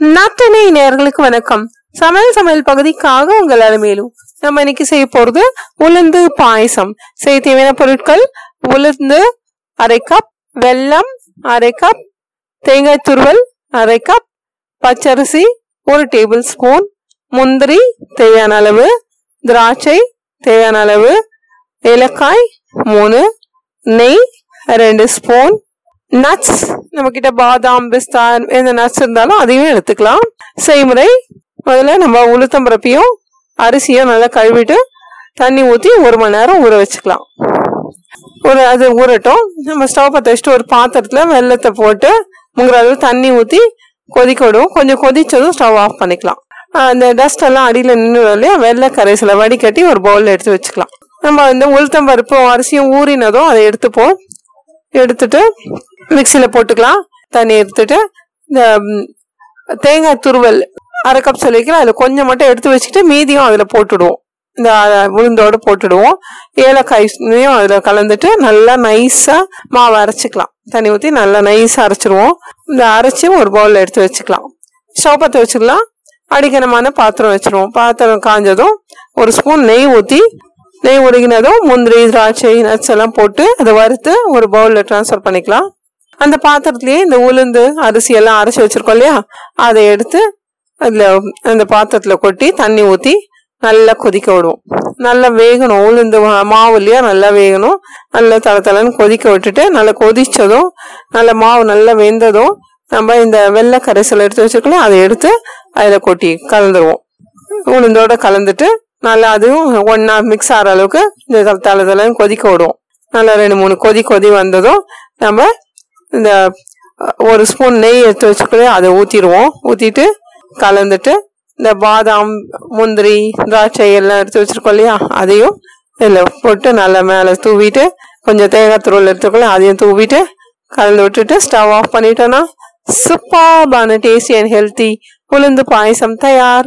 நாட்டினை நேர்களுக்கு வணக்கம். சமையல் சமையல் பகுதிக்காக உங்கள் அலுமையிலும் நம்ம இன்னைக்கு செய்ய போறது உளுந்து பாயசம். செய்ய தேவையான பொருட்கள் உளுந்து அரை கப் வெல்லம் அரை கப் தேங்காய் துருவல் அரை கப் பச்சரிசி ஒரு டேபிள் ஸ்பூன் முந்திரி தேவையான அளவு திராட்சை தேவையான அளவு ஏலக்காய் மூணு நெய் ரெண்டு ஸ்பூன் நட்ஸ் நம்ம கிட்ட பாதாம் பிஸ்தா எந்த நட்ஸ் இருந்தாலும் அதையும் எடுத்துக்கலாம். செய்முறை முதல்ல நம்ம உளுத்தம்பரப்பையும் அரிசியும் நல்லா கழுவிட்டு தண்ணி ஊற்றி ஒரு மணி நேரம் ஊற வச்சுக்கலாம். ஒரு அது ஊறட்டும். நம்ம ஸ்டவ் பற்ற வச்சுட்டு ஒரு பாத்திரத்தில் வெள்ளத்தை போட்டு முங்குற அளவு தண்ணி ஊற்றி கொதிக்க விடுவோம் கொஞ்சம் கொதிச்சதும் ஸ்டவ் ஆஃப் பண்ணிக்கலாம். அந்த டஸ்ட் எல்லாம் அடியில் நின்று இல்லையா? வெள்ளை கரைசலை வடிகட்டி ஒரு பவுலில் எடுத்து வச்சுக்கலாம். நம்ம இந்த உளுத்தம்பருப்பும் அரிசியும் ஊறினதும் அதை எடுத்துப்போம். எடுத்துட்டு மிக்சியில் போட்டுக்கலாம். தண்ணி எடுத்துட்டு இந்த தேங்காய் துருவல் அரை கப் சொல்லிக்கலாம் அதில் கொஞ்சம் மட்டும் எடுத்து வச்சுட்டு மீதியும் அதில் போட்டுடுவோம். இந்த உளுந்தோடு போட்டுடுவோம். ஏலக்காயும் அதில் கலந்துட்டு நல்லா நைஸாக மாவு அரைச்சிக்கலாம். தண்ணி ஊற்றி நல்லா நைஸாக அரைச்சிடுவோம் இந்த அரைச்சி ஒரு பவுலில் எடுத்து வச்சுக்கலாம். ஸ்டவ் பற்ற வச்சுக்கலாம். அடிக்கனமான பாத்திரம் வச்சுருவோம். பாத்திரம் காஞ்சதும் ஒரு ஸ்பூன் நெய் ஊற்றி நெய் உருகினதும் முந்திரி திராட்சை நட்ஸ் எல்லாம் போட்டு அதை வறுத்து ஒரு பவுலில் ட்ரான்ஸ்ஃபர் பண்ணிக்கலாம். அந்த பாத்திரத்துலேயே இந்த உளுந்து அரிசி எல்லாம் அரைச்சி வச்சிருக்கோம் இல்லையா? அதை எடுத்து அதில் அந்த பாத்திரத்தில் கொட்டி தண்ணி ஊற்றி நல்லா கொதிக்க விடுவோம். நல்லா வேகணும். உளுந்து மா- மாவு இல்லையா? நல்லா வேகணும். நல்லா தல தலைன்னு கொதிக்க விட்டுட்டு நல்லா கொதித்ததும் நல்லா மாவு நல்லா வெந்ததும் நம்ம இந்த வெள்ளை கரைசல் எடுத்து வச்சுருக்கோம் அதை எடுத்து அதில் கொட்டி கலந்துருவோம். உளுந்தோட கலந்துட்டு நல்லா அதுவும் ஒன்றா மிக்ஸ் ஆகிற அளவுக்கு இந்த தலை தல கொதிக்க விடுவோம் நல்லா ரெண்டு மூணு கொதி கொதி வந்ததும் நம்ம இந்த ஒரு ஸ்பூன் நெய் எடுத்து வச்சுக்கலே அதை ஊற்றிடுவோம் ஊற்றிட்டு கலந்துட்டு இந்த பாதாம் முந்திரி திராட்சை எல்லாம் எடுத்து வச்சிருக்கோம் இல்லையா? அதையும் இதில் போட்டு நல்லா மேலே தூவிட்டு கொஞ்சம் தேங்காய் துருள் எடுத்துக்கொள்ள அதையும் தூவிட்டு கலந்து விட்டுட்டு ஸ்டவ் ஆஃப் பண்ணிட்டோன்னா சூப்பர்பான டேஸ்டி அண்ட் ஹெல்த்தி உளுந்து பாயசம் தயார்.